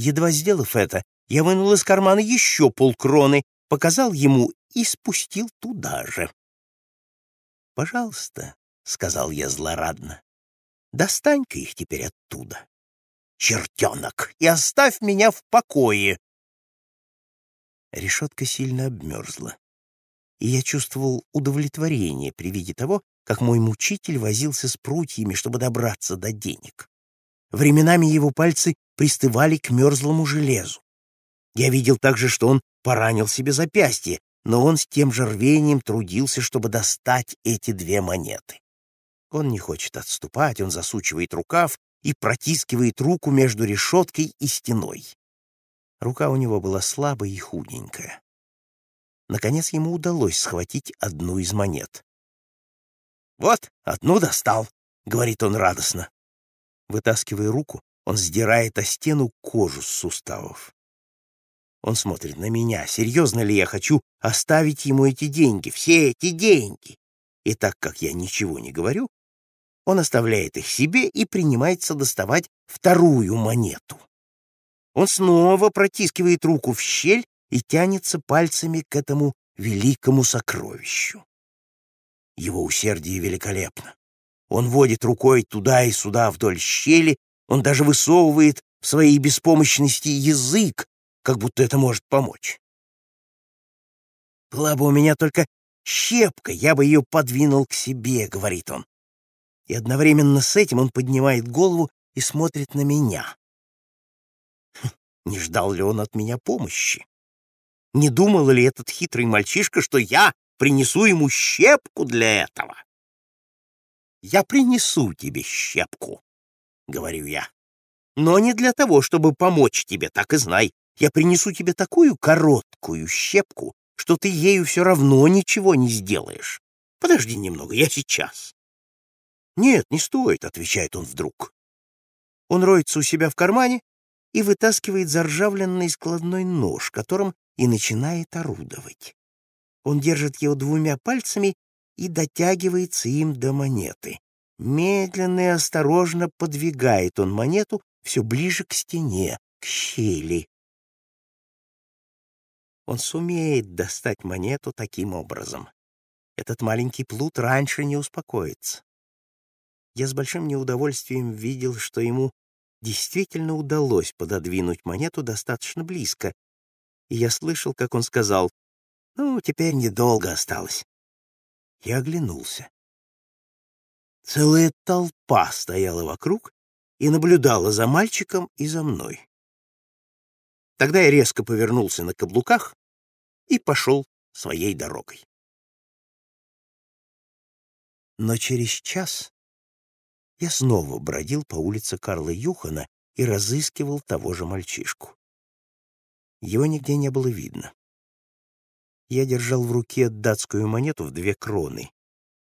Едва сделав это, я вынул из кармана еще полкроны, показал ему и спустил туда же. «Пожалуйста», — сказал я злорадно, — «достань-ка их теперь оттуда, чертенок, и оставь меня в покое». Решетка сильно обмерзла, и я чувствовал удовлетворение при виде того, как мой мучитель возился с прутьями, чтобы добраться до денег. Временами его пальцы пристывали к мерзлому железу. Я видел также, что он поранил себе запястье, но он с тем же рвением трудился, чтобы достать эти две монеты. Он не хочет отступать, он засучивает рукав и протискивает руку между решеткой и стеной. Рука у него была слабая и худенькая. Наконец ему удалось схватить одну из монет. «Вот, одну достал», — говорит он радостно. Вытаскивая руку, он сдирает о стену кожу с суставов. Он смотрит на меня, серьезно ли я хочу оставить ему эти деньги, все эти деньги. И так как я ничего не говорю, он оставляет их себе и принимается доставать вторую монету. Он снова протискивает руку в щель и тянется пальцами к этому великому сокровищу. Его усердие великолепно. Он водит рукой туда и сюда вдоль щели, он даже высовывает в своей беспомощности язык, как будто это может помочь. «Была бы у меня только щепка, я бы ее подвинул к себе», — говорит он. И одновременно с этим он поднимает голову и смотрит на меня. Хм, не ждал ли он от меня помощи? Не думал ли этот хитрый мальчишка, что я принесу ему щепку для этого? «Я принесу тебе щепку», — говорю я. «Но не для того, чтобы помочь тебе, так и знай. Я принесу тебе такую короткую щепку, что ты ею все равно ничего не сделаешь. Подожди немного, я сейчас. Нет, не стоит, отвечает он вдруг. Он роется у себя в кармане и вытаскивает заржавленный складной нож, которым и начинает орудовать. Он держит его двумя пальцами и дотягивается им до монеты. Медленно и осторожно подвигает он монету все ближе к стене, к щели. Он сумеет достать монету таким образом. Этот маленький плут раньше не успокоится. Я с большим неудовольствием видел, что ему действительно удалось пододвинуть монету достаточно близко, и я слышал, как он сказал, «Ну, теперь недолго осталось». Я оглянулся. Целая толпа стояла вокруг и наблюдала за мальчиком и за мной. Тогда я резко повернулся на каблуках и пошел своей дорогой. Но через час я снова бродил по улице Карла Юхана и разыскивал того же мальчишку. Его нигде не было видно. Я держал в руке датскую монету в две кроны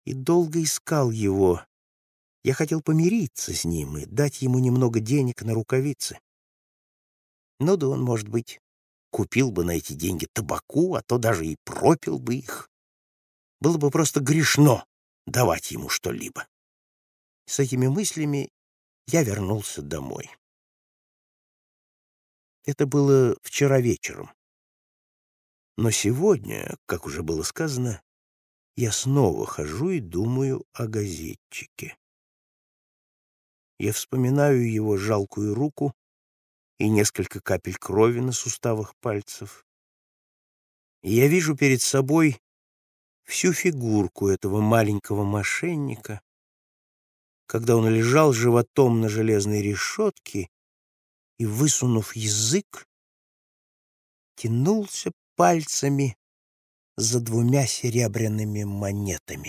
и долго искал его. Я хотел помириться с ним и дать ему немного денег на рукавицы. Ну да он, может быть, купил бы на эти деньги табаку, а то даже и пропил бы их. Было бы просто грешно давать ему что-либо. С этими мыслями я вернулся домой. Это было вчера вечером. Но сегодня, как уже было сказано, я снова хожу и думаю о газетчике. Я вспоминаю его жалкую руку, и несколько капель крови на суставах пальцев. И я вижу перед собой всю фигурку этого маленького мошенника, когда он лежал животом на железной решетке и, высунув язык, тянулся пальцами за двумя серебряными монетами.